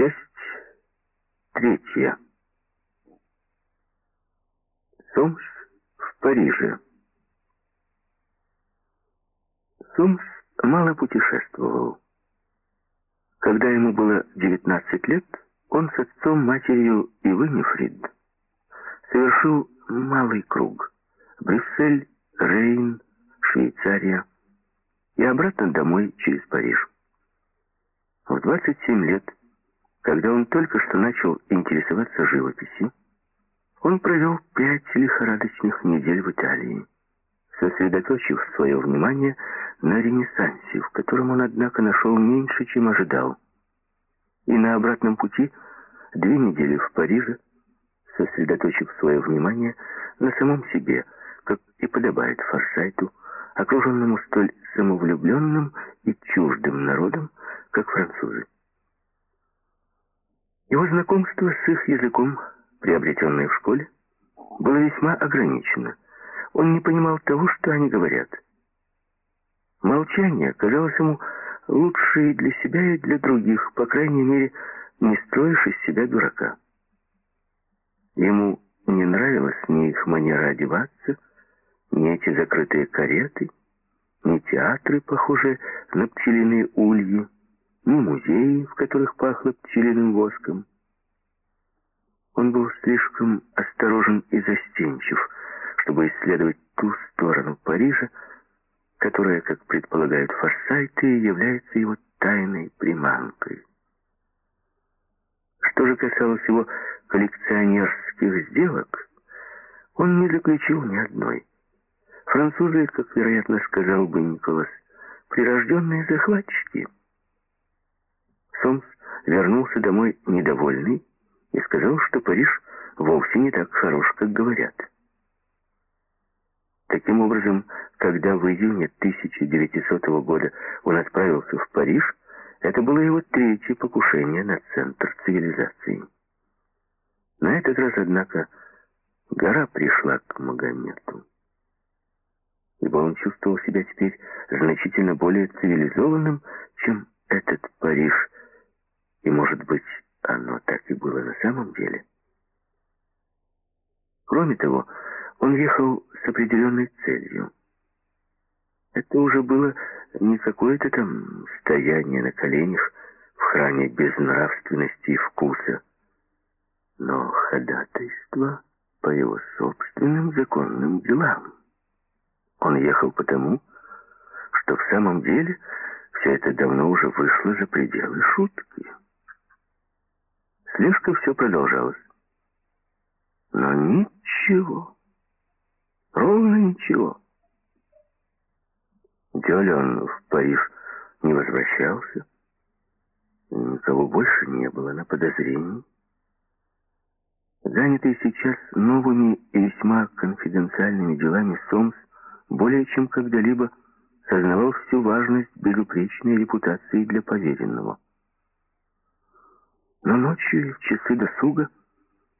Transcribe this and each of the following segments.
Часть третья. Сомс в Париже. Сомс мало путешествовал. Когда ему было 19 лет, он с отцом, матерью и Виннифрид совершил малый круг. Брюссель, Рейн, Швейцария и обратно домой через Париж. В 27 лет когда он только что начал интересоваться живописью, он провел пять лихорадочных недель в Италии, сосредоточив свое внимание на Ренессансе, в котором он, однако, нашел меньше, чем ожидал. И на обратном пути две недели в Париже, сосредоточив свое внимание на самом себе, как и подобает Форсайту, окруженному столь самовлюбленным и чуждым народом, как французы. Его знакомство с их языком, приобретенное в школе, было весьма ограничено. Он не понимал того, что они говорят. Молчание казалось ему лучше и для себя, и для других, по крайней мере, не строишь из себя дурака. Ему не нравилась ни их манера одеваться, ни эти закрытые кареты, ни театры, похожие на пчелиные ульи, ни музеи, в которых пахло пчелиным воском. Он был слишком осторожен и застенчив, чтобы исследовать ту сторону Парижа, которая, как предполагают форсайты, является его тайной приманкой. Что же касалось его коллекционерских сделок, он не заключил ни одной. Французы, как, вероятно, сказал бы Николас, прирожденные захватчики — Сомс вернулся домой недовольный и сказал, что Париж вовсе не так хорош, как говорят. Таким образом, когда в июне 1900 года он отправился в Париж, это было его третье покушение на центр цивилизации. На этот раз, однако, гора пришла к Магомету. Ибо он чувствовал себя теперь значительно более цивилизованным, чем этот Париж, было на самом деле. Кроме того, он ехал с определенной целью. Это уже было не какое-то там стояние на коленях в храме безнравственности и вкуса, но ходатайство по его собственным законным делам. Он ехал потому, что в самом деле все это давно уже вышло за пределы шутки. Слишком все продолжалось. Но ничего. Ровно ничего. Дёлен в Париж не возвращался. Никого больше не было на подозрении. Занятый сейчас новыми и весьма конфиденциальными делами Сомс более чем когда-либо сознавал всю важность безупречной репутации для поверенного. Но ночью и в часы досуга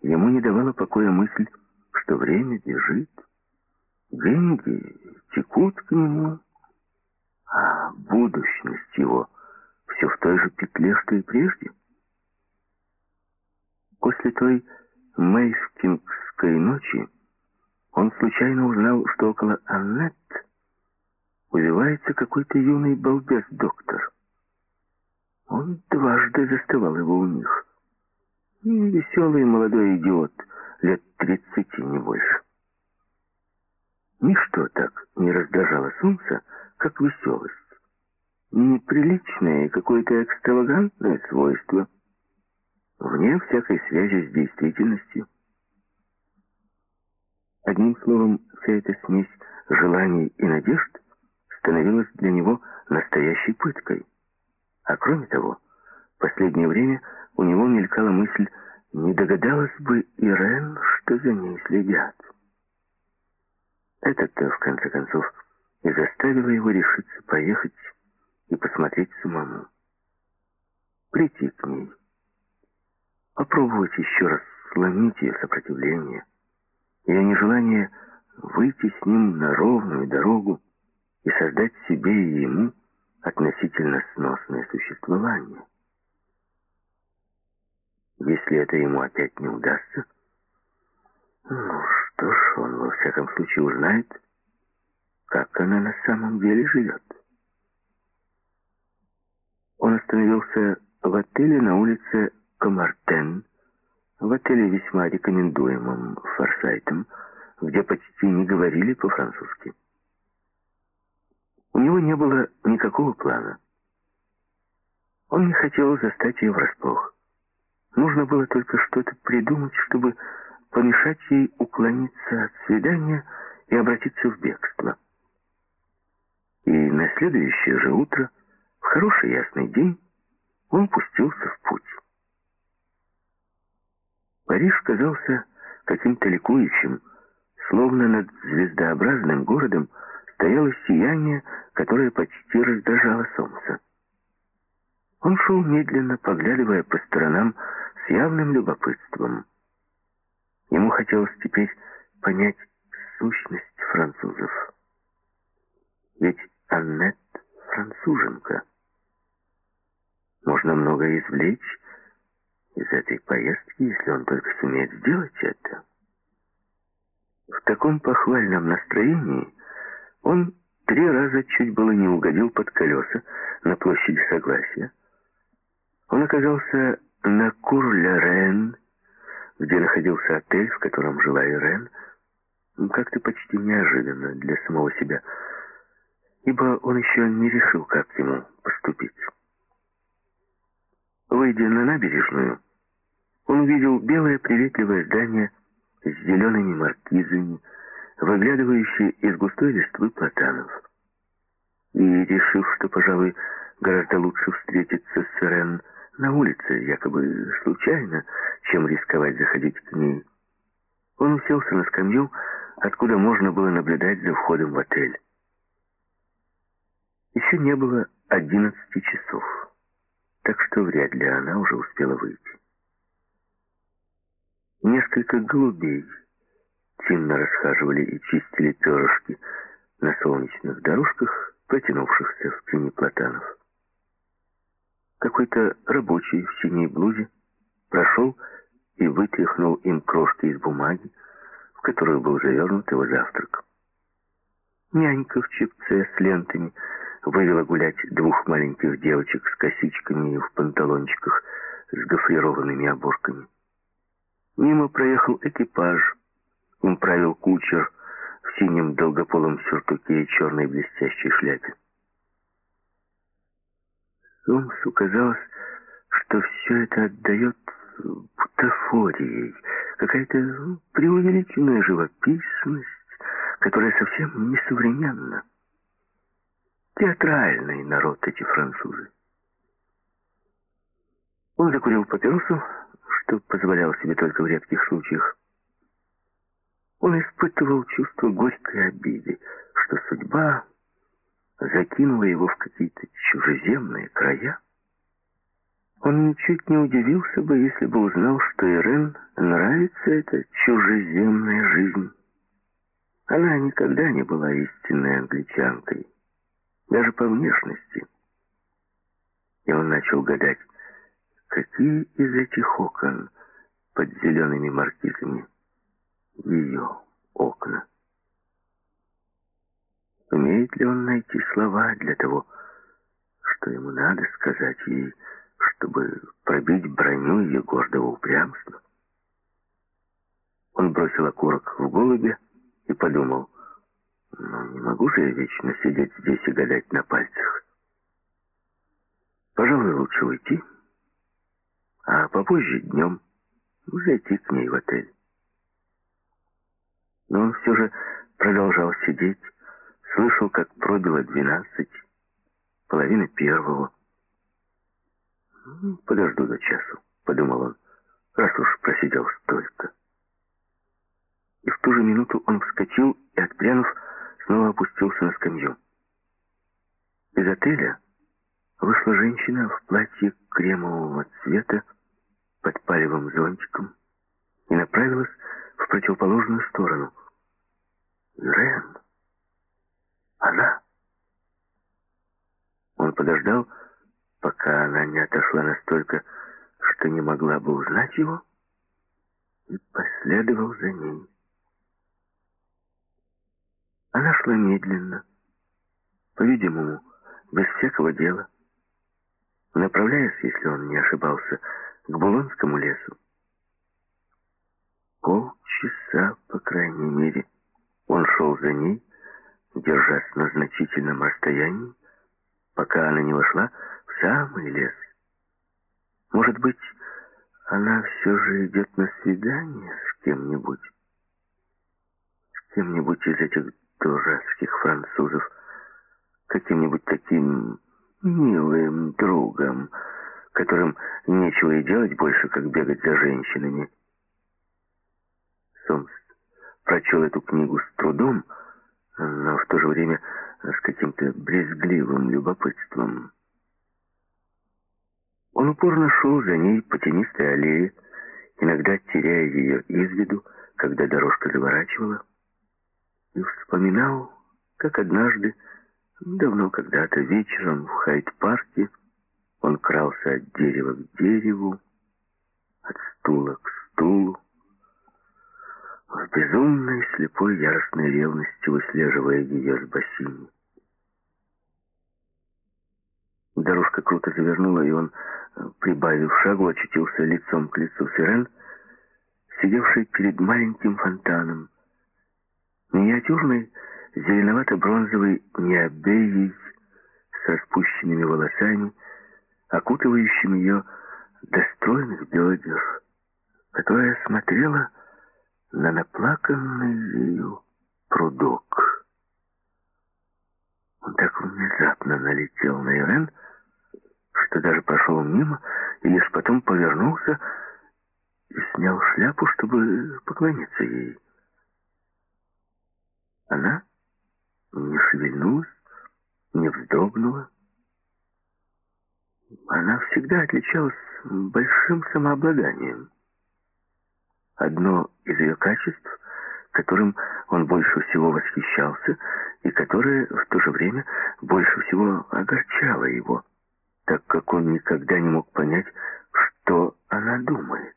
ему не давала покоя мысль, что время бежит, деньги текут к нему, а будущность его все в той же петле, что и прежде. После той мейскингской ночи он случайно узнал, что около Аннет увивается какой-то юный балбес-доктор. Он дважды заставал его у них. Веселый молодой идиот, лет тридцати, не больше. Ничто так не раздражало Солнца, как веселость. Неприличное и какое-то экстравагантное свойство, вне всякой связи с действительностью. Одним словом, вся эта смесь желаний и надежд становилась для него настоящей пыткой. А кроме того, в последнее время у него мелькала мысль, не догадалась бы Ирен, что за ней следят. Это-то, в конце концов, и заставило его решиться поехать и посмотреть самому. Прийти к ней. Попробовать еще раз сломить ее сопротивление. Ее нежелание выйти с ним на ровную дорогу и создать себе и ему относительно сносное существование. если это ему опять не удастся, ну что ж, он во всяком случае узнает, как она на самом деле живет. Он остановился в отеле на улице Комартен, в отеле весьма рекомендуемом Форсайтом, где почти не говорили по-французски. У него не было никакого плана. Он не хотел застать ее врасплох. Нужно было только что-то придумать, чтобы помешать ей уклониться от свидания и обратиться в бегство. И на следующее же утро, в хороший ясный день, он пустился в путь. Париж казался каким-то ликующим, словно над звездообразным городом стояло сияние, которое почти раздражало солнце. Он шел медленно, поглядывая по сторонам с явным любопытством. Ему хотелось теперь понять сущность французов. Ведь Аннет француженка. Можно многое извлечь из этой поездки, если он только сумеет сделать это. В таком похвальном настроении он три раза чуть было не угодил под колеса на площади Согласия. Он оказался на Кур-Ля-Рен, где находился отель, в котором жила Ирен, как-то почти неожиданно для самого себя, ибо он еще не решил, как ему поступить. Выйдя на набережную, он увидел белое приветливое здание с зелеными маркизами, выглядывающие из густой листвы платанов. И, решив, что, пожалуй, гораздо лучше встретиться с Рен на улице, якобы случайно, чем рисковать заходить к ней, он уселся на скамью, откуда можно было наблюдать за входом в отель. Еще не было одиннадцати часов, так что вряд ли она уже успела выйти. Несколько голубей чинно расхаживали и чистили перышки на солнечных дорожках, протянувшихся в тени платанов. Какой-то рабочий в синей блузе прошел и вытряхнул им крошки из бумаги, в которую был завернут его завтрак. Нянька в чепце с лентами вывела гулять двух маленьких девочек с косичками и в панталончиках с гофрированными оборками. Мимо проехал экипаж. Им правил кучер в синем долгополом сюртуке и черной блестящей шляпе. Сомсу казалось, что все это отдает бутафорией, какая-то преувеличенная живописность, которая совсем несовременна. Театральный народ эти французы. Он закурил папиросу, что позволял себе только в редких случаях. Он испытывал чувство горькой обиды, что судьба закинула его в какие-то чужеземные края. Он ничуть не удивился бы, если бы узнал, что Ирен нравится эта чужеземная жизнь. Она никогда не была истинной англичанкой, даже по внешности. И он начал гадать, Какие из этих окон под зелеными маркизами ее окна? Умеет ли он найти слова для того, что ему надо сказать ей, чтобы пробить броню ее гордого упрямства? Он бросил окурок в голубе и подумал, ну, не могу же я вечно сидеть здесь и гадать на пальцах. Пожалуй, лучше уйти а попозже днем зайти к ней в отель. Но он все же продолжал сидеть, слышал, как пробило двенадцать, половина первого. «Ну, «Подожду до часу», — подумал он, раз уж просидел столько. И в ту же минуту он вскочил и, отпрянув, снова опустился на скамью. Из отеля вышла женщина в платье кремового цвета под палевым зонтиком и направилась в противоположную сторону. Рен. Она. Он подождал, пока она не отошла настолько, что не могла бы узнать его, и последовал за ней. Она шла медленно, по-видимому, без всякого дела, направляясь, если он не ошибался, к Булонскому лесу. Полчаса, по крайней мере, он шел за ней, держась на значительном расстоянии, пока она не вошла в самый лес. Может быть, она все же идет на свидание с кем-нибудь? С кем-нибудь из этих дурацких французов, каким-нибудь таким милым другом, которым нечего и делать больше, как бегать за женщинами. Сомс прочел эту книгу с трудом, но в то же время с каким-то брезгливым любопытством. Он упорно шел за ней по тенистой аллее, иногда теряя ее из виду, когда дорожка заворачивала, и вспоминал, как однажды, давно когда-то вечером в Хайт-парке, он крался от дерева к дереву, от стула к стулу, в безумной слепой яростной ревности выслеживая ее с бассейна. Дорожка круто завернула, и он, прибавив шагу, очутился лицом к лицу Сирен, сидевший перед маленьким фонтаном. Миниатюрный, зеленовато-бронзовый необеей с распущенными волосами, окутывающим ее до стройных бедер, которая смотрела на наплаканный ею прудок. Он так внезапно налетел на Ирен, что даже прошел мимо и лишь потом повернулся и снял шляпу, чтобы поклониться ей. Она не шевельнулась, не вздрогнула. Она всегда отличалась большим самообладанием. Одно из ее качеств, которым он больше всего восхищался, и которое в то же время больше всего огорчало его, так как он никогда не мог понять, что она думает.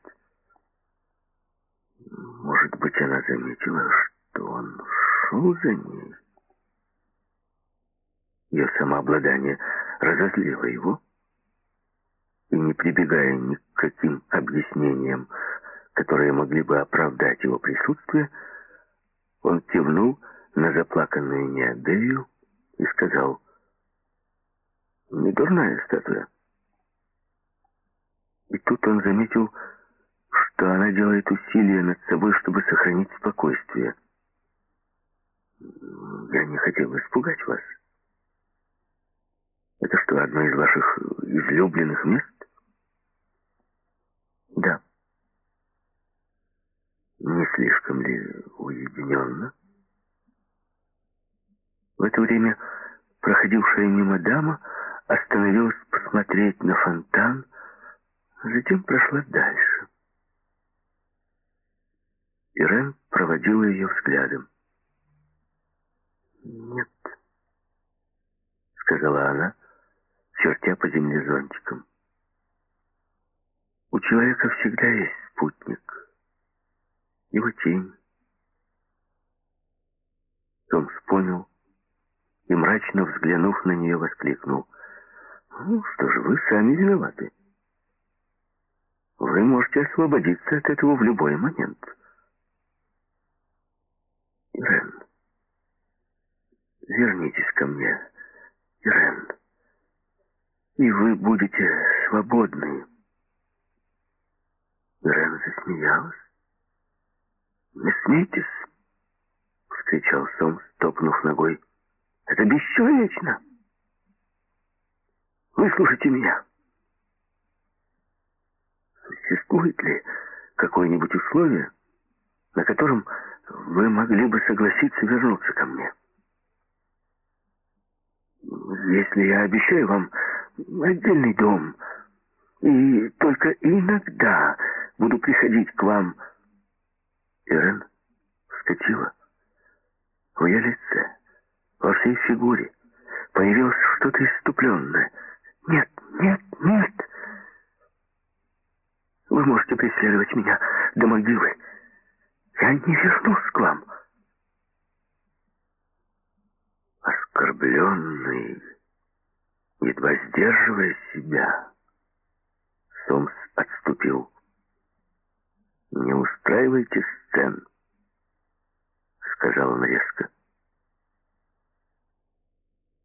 Может быть, она заметила, что он шел за ней. Ее самообладание разозлило его, и не прибегая ни к каким объяснениям, которые могли бы оправдать его присутствие, он кивнул на заплаканную Неодею и сказал, «Не дурная статуя». И тут он заметил, что она делает усилия над собой, чтобы сохранить спокойствие. «Я не хотел испугать вас. Это что, одно из ваших излюбленных мест?» «Да». Не слишком ли уединенно? В это время проходившая мимо дама остановилась посмотреть на фонтан, затем прошла дальше. Ирен проводила ее взглядом. «Нет», — сказала она, чертя по земле зонтиком. «У человека всегда есть спутник» его тень. Томс понял и, мрачно взглянув на нее, воскликнул. «Ну, что же, вы сами виноваты. Вы можете освободиться от этого в любой момент». «Ирен, вернитесь ко мне, Ирен, и вы будете свободны». Ирен засмеялась. «Не смейтесь!» — вскричал Сомс, топнув ногой. «Это бесчеловечно! Выслушайте меня!» Существует ли какое-нибудь условие, на котором вы могли бы согласиться вернуться ко мне? Если я обещаю вам отдельный дом и только иногда буду приходить к вам Ирен вскочила. В ее лице, во всей фигуре, появилось что-то иступленное. «Нет, нет, нет!» преследовать меня до могилы. Я не вернусь к вам. Оскорбленный, едва сдерживая себя, Сомс отступил. «Не устраивайте сцен», — сказал он резко.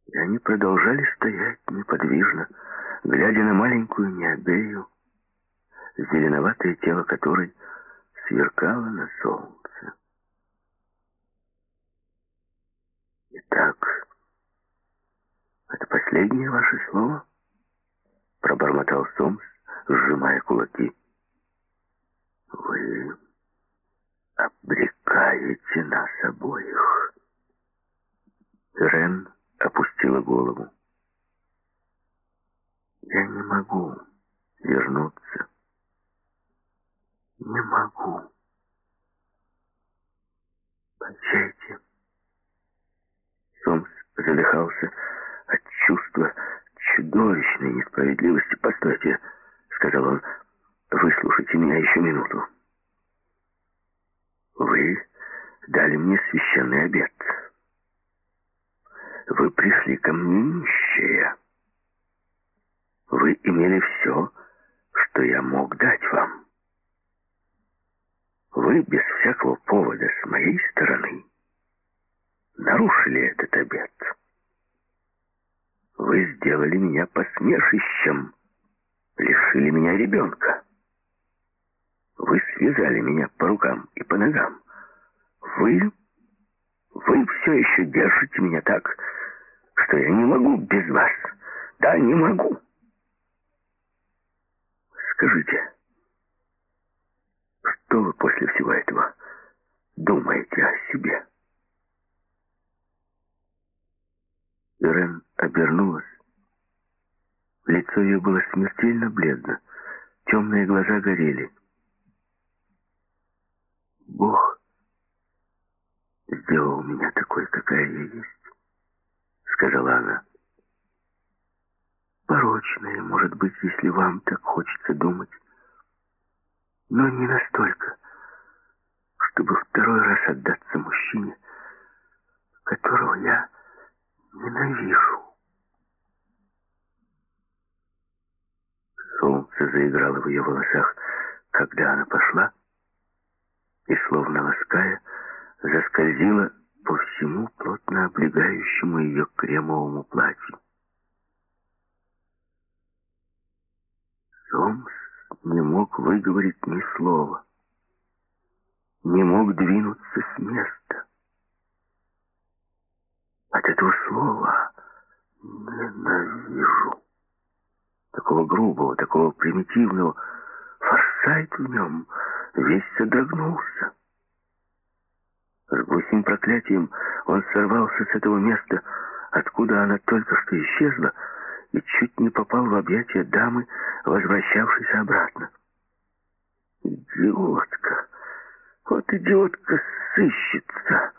И они продолжали стоять неподвижно, глядя на маленькую Необею, зеленоватое тело которой сверкало на солнце. «Итак, это последнее ваше слово?» — пробормотал Сомс, сжимая кулаки. «Вы обрекаете нас обоих». Рен опустила голову. «Я не могу вернуться. Не могу. Прощайте». Сомс задыхался от чувства чудовищной несправедливости. «Постойте», — сказал он, — «выслушайте меня еще минуту. Вы дали мне священный обед» вы пришли ко мне нищие. Вы имели все, что я мог дать вам. Вы без всякого повода с моей стороны нарушили этот обет. Вы сделали меня посмешищем, лишили меня ребенка. Вы связали меня по рукам и по ногам. Вы, вы все еще держите меня так, что я не могу без вас. Да, не могу. Скажите, что вы после всего этого думаете о себе? Ирен обернулась. Лицо ее было смертельно бледно. Темные глаза горели. Бог сделал меня такой, какая я есть сказала она. Порочное, может быть, если вам так хочется думать, но не настолько, чтобы второй раз отдаться мужчине, которого я ненавижу. Солнце заиграло в ее волосах, когда она пошла, и, словно лаская, заскользила по всему плотно облегающему ее кремовому платью. Сомс не мог выговорить ни слова, не мог двинуться с места. От этого слова ненавижу. Такого грубого, такого примитивного, форсайт в нем весь содрогнулся. С глухим проклятием он сорвался с этого места, откуда она только что исчезла, и чуть не попал в объятия дамы, возвращавшейся обратно. «Идиотка! Вот идиотка сыщется!»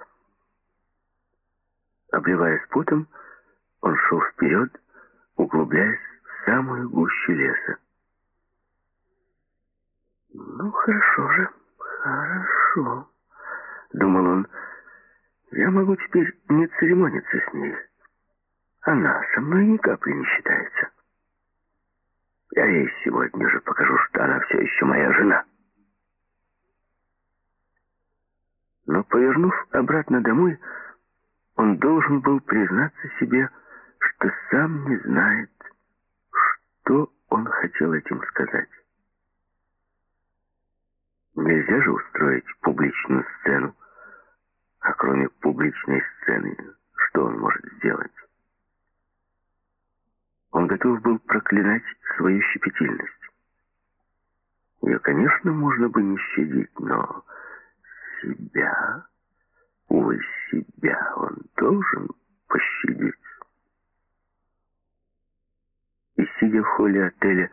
Обливаясь потом, он шел вперед, углубляясь в самую гущу леса. «Ну, хорошо же, хорошо». — думал он, — «я могу теперь не церемониться с ней. Она со мной ни капли не считается. Я ей сегодня же покажу, что она все еще моя жена». Но, повернув обратно домой, он должен был признаться себе, что сам не знает, что он хотел этим сказать. Нельзя же устроить публичную сцену, а кроме публичной сцены, что он может сделать? Он готов был проклинать свою щепетильность. Ее, конечно, можно бы не щадить, но себя, увы, себя он должен пощадить. И сидя в холле отеля,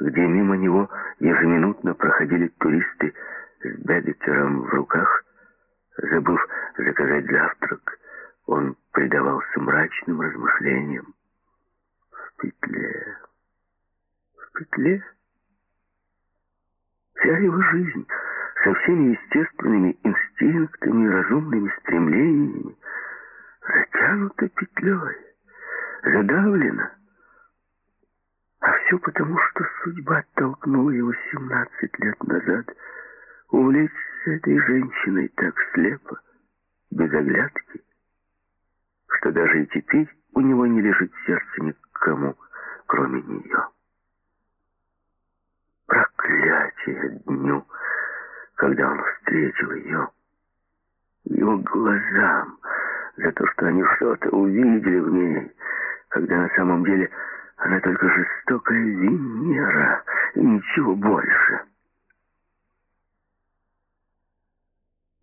где мимо него ежеминутно проходили туристы с Бедекером в руках, Забыв заказать завтрак, он предавался мрачным размышлениям. В петле, в петле, Вся его жизнь со всеми естественными инстинктами разумными стремлениями затянута петлей, задавлена. А все потому, что судьба толкнула его 17 лет назад увлечься этой женщиной так слепо, без оглядки, что даже и теперь у него не лежит сердце ни кому, кроме нее. Проклятие дню, когда он встретил ее, его глазам, за то, что они что-то увидели в ней, когда на самом деле она только жестокая Венера и ничего больше.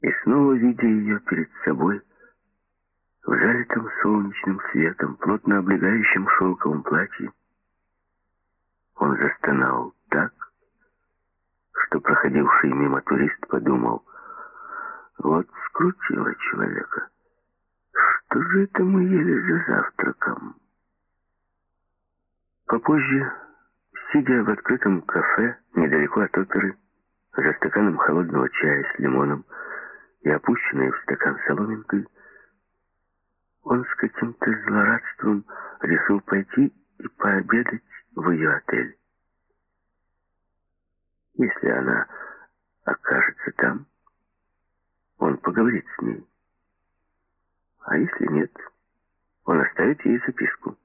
И снова, видя ее перед собой, в залитом солнечным светом, плотно облегающем шелковом платье, он застонал так, что проходивший мимо турист подумал, вот скрутило человека. Что же это мы ели за завтраком? Попозже, сидя в открытом кафе недалеко от оперы, за стаканом холодного чая с лимоном и опущенной в стакан соломинкой, он с каким-то злорадством решил пойти и пообедать в ее отель. Если она окажется там, он поговорит с ней. А если нет, он оставит ей записку.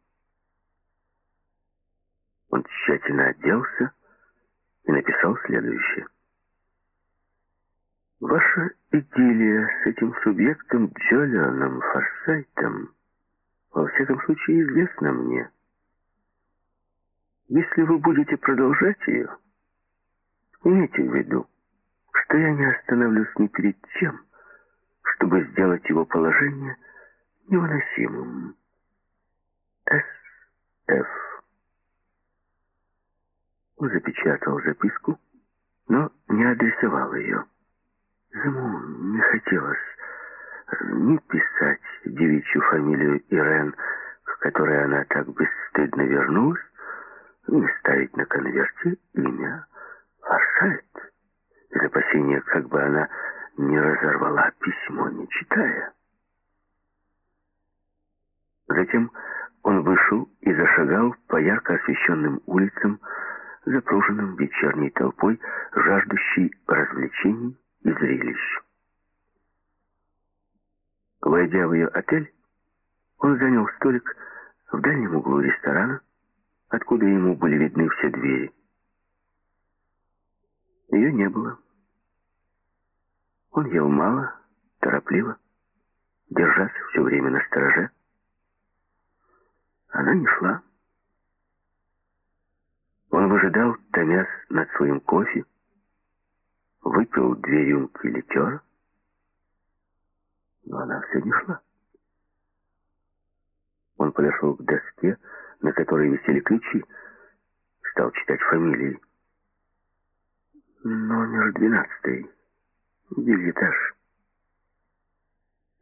Он тщательно оделся и написал следующее. Ваша идиллия с этим субъектом Джолионом Форсайтом во всяком случае известна мне. Если вы будете продолжать ее, имейте в виду, что я не остановлюсь ни перед чем, чтобы сделать его положение невыносимым. С.Ф. Запечатал записку, но не адресовал ее. Ему не хотелось ни писать девичью фамилию Ирен, к которой она так бесстыдно вернулась, ни ставить на конверте имя Форсайт, из опасения, как бы она не разорвала письмо, не читая. Затем он вышел и зашагал по ярко освещенным улицам, запруженным вечерней толпой, жаждущей развлечений и зрелищ. Войдя в ее отель, он занял столик в дальнем углу ресторана, откуда ему были видны все двери. Ее не было. Он ел мало, торопливо, держась все время на стороже. Она не шла. Он выжидал, томясь над своим кофе, выпил две рюмки ликера, но она все не шла. Он подошел к доске, на которой висели ключи, стал читать фамилии. Номер двенадцатый. Бельетаж.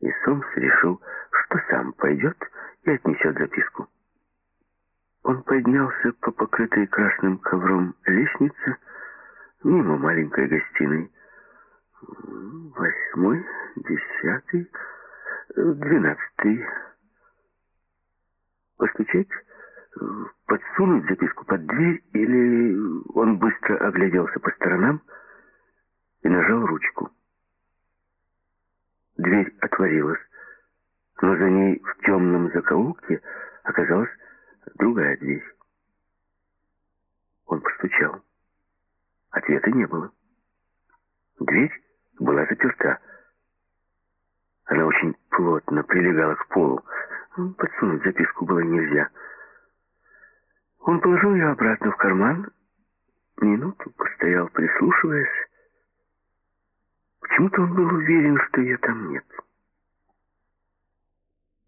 И Сомс решил, что сам пойдет и отнесет записку. Он поднялся по покрытой красным ковром лестнице, мимо маленькой гостиной. Восьмой, десятый, двенадцатый. Постучать, подсунуть записку под дверь, или он быстро огляделся по сторонам и нажал ручку. Дверь отворилась, но за ней в темном закоулке оказалась другая дверь. Он постучал. Ответа не было. Дверь была заперта. Она очень плотно прилегала к полу. Подсунуть записку было нельзя. Он положил ее обратно в карман, минуту постоял, прислушиваясь. Почему-то он был уверен, что ее там нет.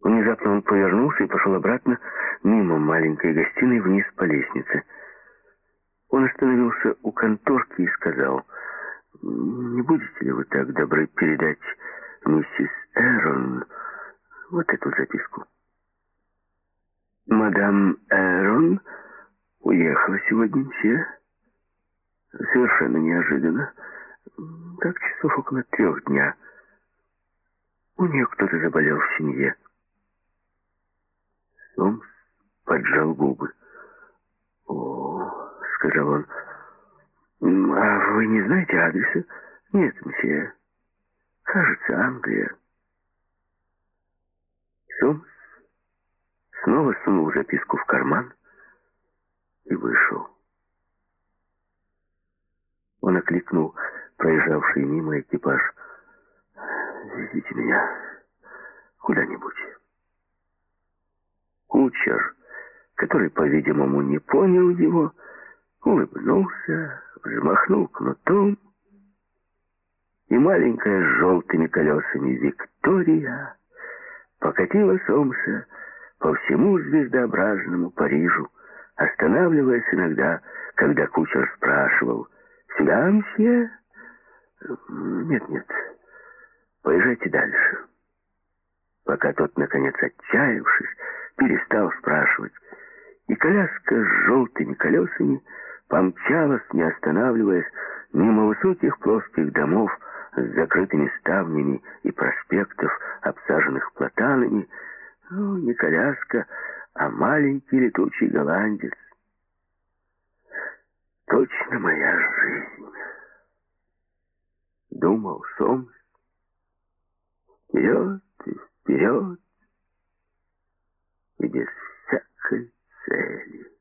Внезапно он повернулся и пошел обратно мимо маленькой гостиной вниз по лестнице. Он остановился у конторки и сказал, «Не будете ли вы так добры передать миссис Эрон вот эту записку?» «Мадам Эрон уехала сегодня все. Совершенно неожиданно. Так часов около трех дня. У нее кто-то заболел в семье. Сомс поджал губы. «О, — сказал он, — а вы не знаете адреса?» «Нет, мсье. Кажется, Англия». Сомс снова сунул записку в карман и вышел. Он окликнул проезжавший мимо экипаж. «Везите меня куда-нибудь». Кучер, который, по-видимому, не понял его, улыбнулся, взмахнул кнутом, и маленькая с желтыми колесами Виктория покатила Сомса по всему звездообразному Парижу, останавливаясь иногда, когда кучер спрашивал «Сюда, мсье?» «Нет, нет, поезжайте дальше». Пока тот, наконец, отчаявшись, перестал спрашивать, и коляска с желтыми колесами помчалась, не останавливаясь, мимо высоких плоских домов с закрытыми ставнями и проспектов, обсаженных платанами, ну, не коляска, а маленький летучий голландец. Точно моя жизнь. Думал Сомс. Вперед и вперед. И без всякой цели.